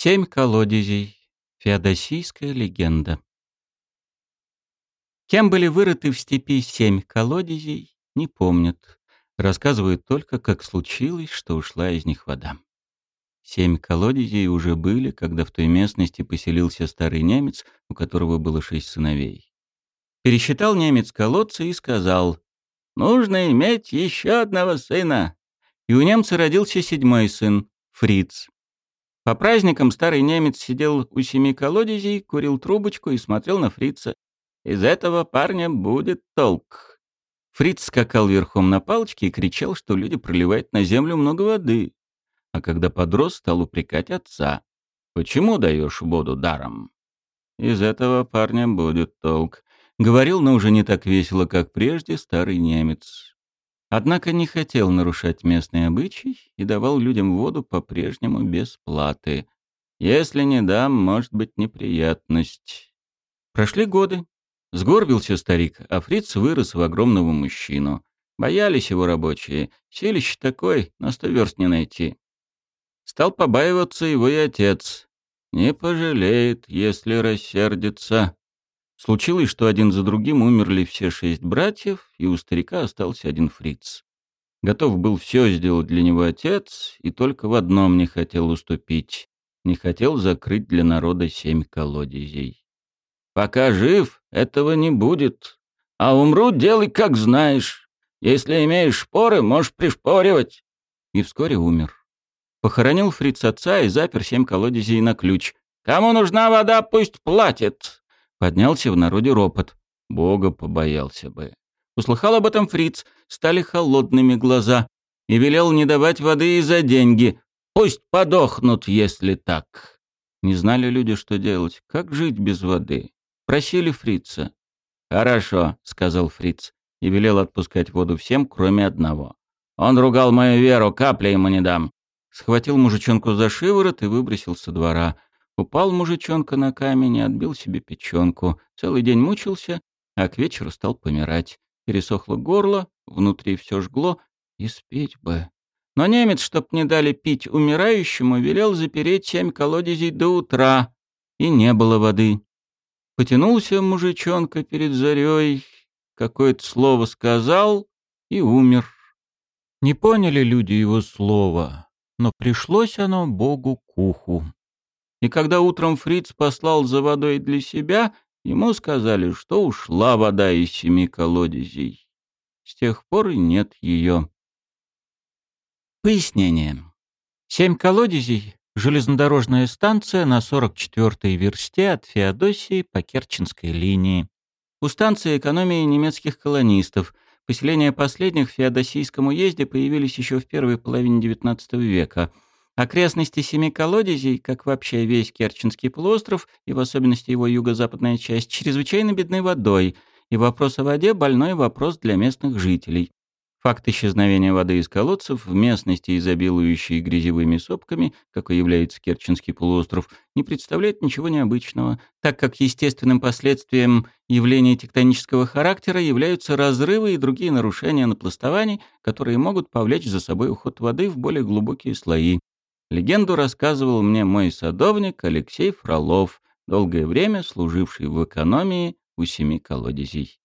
Семь колодезей. Феодосийская легенда. Кем были вырыты в степи семь колодезей, не помнят. Рассказывают только, как случилось, что ушла из них вода. Семь колодезей уже были, когда в той местности поселился старый немец, у которого было шесть сыновей. Пересчитал немец колодцы и сказал, «Нужно иметь еще одного сына». И у немца родился седьмой сын, Фриц. По праздникам старый немец сидел у семи колодезей, курил трубочку и смотрел на фрица. Из этого парня будет толк. Фриц скакал верхом на палочке и кричал, что люди проливают на землю много воды. А когда подрос, стал упрекать отца. «Почему даешь воду даром?» «Из этого парня будет толк», — говорил, но уже не так весело, как прежде, старый немец. Однако не хотел нарушать местный обычай и давал людям воду по-прежнему без платы. Если не дам, может быть неприятность. Прошли годы. Сгорбился старик, а фриц вырос в огромного мужчину. Боялись его рабочие. Селищ такой, на сто верст не найти. Стал побаиваться его и отец. Не пожалеет, если рассердится. Случилось, что один за другим умерли все шесть братьев, и у старика остался один фриц. Готов был все сделать для него отец, и только в одном не хотел уступить. Не хотел закрыть для народа семь колодезей. «Пока жив, этого не будет. А умру, делай как знаешь. Если имеешь шпоры, можешь пришпоривать». И вскоре умер. Похоронил фриц отца и запер семь колодезей на ключ. «Кому нужна вода, пусть платит!» Поднялся в народе ропот. Бога побоялся бы. Услыхал об этом фриц, стали холодными глаза. И велел не давать воды и за деньги. Пусть подохнут, если так. Не знали люди, что делать. Как жить без воды? Просили фрица. «Хорошо», — сказал фриц. И велел отпускать воду всем, кроме одного. Он ругал мою веру, капли ему не дам. Схватил мужичонку за шиворот и выбросил со двора. Упал мужичонка на камень и отбил себе печенку. Целый день мучился, а к вечеру стал помирать. Пересохло горло, внутри все жгло, и спеть бы. Но немец, чтоб не дали пить умирающему, велел запереть семь колодезей до утра, и не было воды. Потянулся мужичонка перед зарей, какое-то слово сказал и умер. Не поняли люди его слова, но пришлось оно Богу к уху. И когда утром Фриц послал за водой для себя, ему сказали, что ушла вода из семи колодезей. С тех пор и нет ее. Пояснение. Семь колодезей — железнодорожная станция на 44-й версте от Феодосии по Керченской линии. У станции экономии немецких колонистов. Поселения последних в Феодосийском уезде появились еще в первой половине XIX века — Окрестности семи колодезей, как вообще весь Керченский полуостров и в особенности его юго-западная часть, чрезвычайно бедны водой, и вопрос о воде – больной вопрос для местных жителей. Факт исчезновения воды из колодцев в местности, изобилующей грязевыми сопками, какой является Керченский полуостров, не представляет ничего необычного, так как естественным последствием явления тектонического характера являются разрывы и другие нарушения напластований, которые могут повлечь за собой уход воды в более глубокие слои. Легенду рассказывал мне мой садовник Алексей Фролов, долгое время служивший в экономии у семи колодезей.